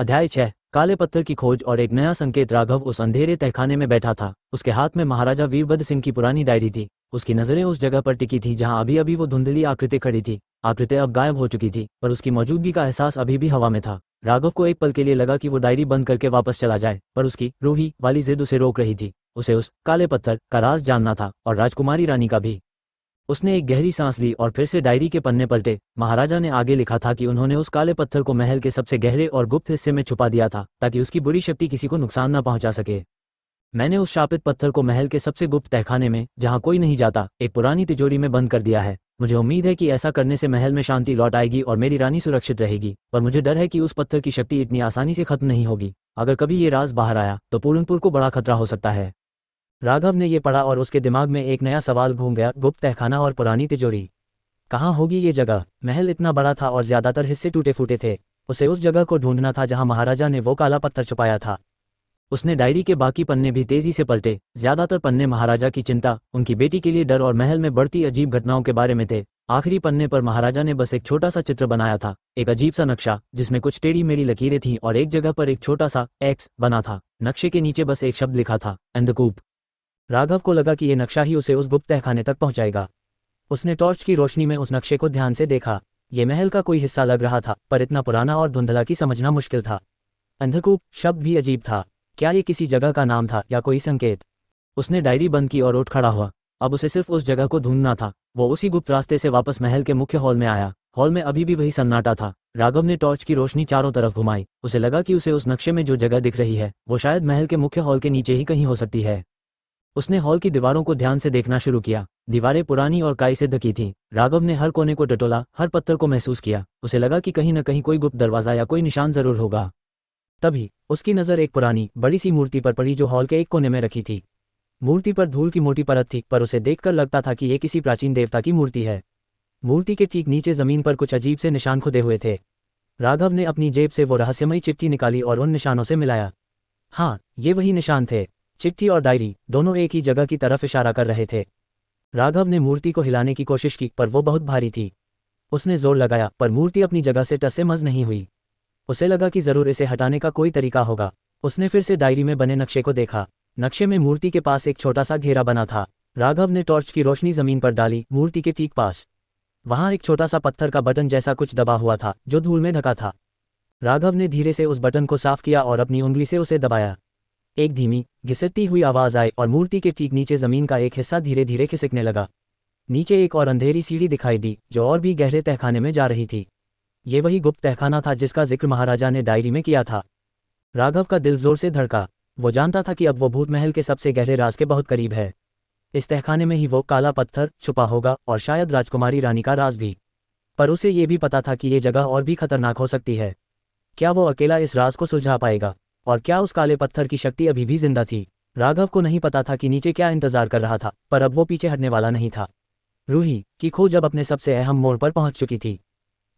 अध्याय छह काले पत्थर की खोज और एक नया संकेत राघव उस अंधेरे तहखाने में बैठा था। उसके हाथ में महाराजा वीरभद्र सिंह की पुरानी डायरी थी। उसकी नज़रें उस जगह पर टिकी थी जहाँ अभी अभी वो धुंधली आकृति खड़ी थी। आकृति अब गायब हो चुकी थी, पर उसकी मौजूदगी का एहसास अभी भी हवा में था। राघव को एक पल के लिए लगा कि वो डायरी बंद करके वापस चला जाए, पर उसकी रूही वाली जिद उसे रोक रही थी। उसे उस काले पत्थर का राज जानना था और राजकुमारी रानी का भी। उसने एक गहरी सांस ली और फिर से डायरी के पन्ने पलटे। महाराजा ने आगे लिखा था कि उन्होंने उस काले पत्थर को महल के सबसे गहरे और गुप्त हिस्से में छुपा दिया था, ताकि उसकी बुरी शक्ति किसी को नुकसान न पहुँचा सके। मैंने उस शापित पत्थर को महल के सबसे गुप्त तहखाने में, जहाँ कोई नहीं जाता, एक पुरानी तिजोरी में बंद कर दिया है। मुझे उम्मीद है कि ऐसा करने से महल में शांति लौट आएगी और मेरी रानी सुरक्षित रहेगी, पर मुझे डर है कि उस पत्थर की शक्ति इतनी आसानी से खत्म नहीं होगी। अगर कभी ये राज बाहर आया तो पूरनपुर को बड़ा खतरा हो सकता है। राघव ने ये पढ़ा और उसके दिमाग में एक नया सवाल घूम गया, गुप्त तहखाना और पुरानी तिजोरी। कहाँ होगी ये जगह? महल इतना बड़ा था और ज़्यादातर हिस्से टूटे फूटे थे। उसे उस जगह को ढूंढना था जहाँ महाराजा ने वो काला पत्थर छुपाया था। उसने डायरी के बाकी पन्ने भी तेज़ी से पलटे। ज़्यादातर पन्ने महाराजा की चिंता, उनकी बेटी के लिए डर और महल में बढ़ती अजीब घटनाओं के बारे में थे। आखिरी पन्ने पर महाराजा ने बस एक छोटा सा चित्र बनाया था, एक अजीब सा नक्शा, जिसमें कुछ टेढ़ी मेढ़ी लकीरें थीं और एक जगह पर एक छोटा सा एक्स बना था। नक्शे के नीचे बस एक शब्द लिखा था, अंधकूप। राघव को लगा कि यह नक्शा ही उसे उस गुप्त तहखाने तक पहुंचाएगा। उसने टॉर्च की रोशनी में उस नक्शे को ध्यान से देखा। ये महल का कोई हिस्सा लग रहा था, पर इतना पुराना और धुंधला की समझना मुश्किल था। अंधकूप शब्द भी अजीब था। क्या ये किसी जगह का नाम था या कोई संकेत? उसने डायरी बंद की और उठ खड़ा हुआ। अब उसे सिर्फ़ उस जगह को ढूंढना था। वो उसी गुप्त रास्ते से वापस महल के मुख्य हॉल में आया। हॉल में अभी भी वही सन्नाटा था। राघव ने टॉर्च की रोशनी चारों तरफ़ घुमाई। उसे लगा कि उसे उस नक्शे में जो जगह दिख रही है, वो शायद महल के मुख्य हॉल के नीचे ही कहीं हो सकती है। उसने हॉल की दीवारों को ध्यान से देखना शुरू किया। दीवारें पुरानी और काई से ढकी थीं। राघव ने हर कोने को टटोला, हर पत्थर को महसूस किया। उसे लगा कि कहीं न कहीं कोई गुप्त दरवाज़ा या कोई निशान ज़रूर होगा। तभी उसकी नज़र एक पुरानी, बड़ी सी मूर्ति पर पड़ी जो हॉल के एक कोने में रखी थी। मूर्ति पर धूल की मोटी परत थी, पर उसे देखकर लगता था कि ये किसी प्राचीन देवता की मूर्ति है। मूर्ति के ठीक नीचे ज़मीन पर कुछ अजीब से निशान खुदे हुए थे। राघव ने अपनी जेब से वो रहस्यमयी चिट्ठी निकाली और उन निशानों से मिलाया। हाँ ये वही निशान थे। चिट्ठी और डायरी दोनों एक ही जगह की तरफ़ इशारा कर रहे थे। राघव ने मूर्ति को हिलाने की कोशिश की, पर वो बहुत भारी थी। उसने ज़ोर लगाया, पर मूर्ति अपनी जगह से टसे मज नहीं हुई। उसे लगा कि ज़रूर इसे हटाने का कोई तरीका होगा। उसने फिर से डायरी में बने नक्शे को देखा। नक्शे में मूर्ति के पास एक छोटा सा घेरा बना था। राघव ने टॉर्च की रोशनी ज़मीन पर डाली, मूर्ति के ठीक पास। वहाँ एक छोटा सा पत्थर का बटन जैसा कुछ दबा हुआ था, जो धूल में ढका था। राघव ने धीरे से उस बटन को साफ़ किया और अपनी उंगली से उसे दबाया। एक धीमी घिसटती हुई आवाज़ आई और मूर्ति के ठीक नीचे ज़मीन का एक हिस्सा धीरे धीरे खिसकने लगा। नीचे एक और अंधेरी सीढ़ी दिखाई दी, जो और भी गहरे तहखाने में जा रही थी। ये वही गुप्त तहखाना था जिसका ज़िक्र महाराजा ने डायरी में किया था। राघव का दिल ज़ोर से धड़का। वो जानता था कि अब वो भूत महल के सबसे गहरे राज के बहुत करीब है। इस तहखाने में ही वो काला पत्थर छुपा होगा और शायद राजकुमारी रानी का राज भी। पर उसे ये भी पता था कि ये जगह और भी खतरनाक हो सकती है। क्या वो अकेला इस राज को सुलझा पाएगा? और क्या उस काले पत्थर की शक्ति अभी भी ज़िंदा थी? राघव को नहीं पता था कि नीचे क्या इंतज़ार कर रहा था, पर अब वो पीछे हटने वाला नहीं था। रूही की खो जब अपने सबसे अहम मोड़ पर पहुँच चुकी थी।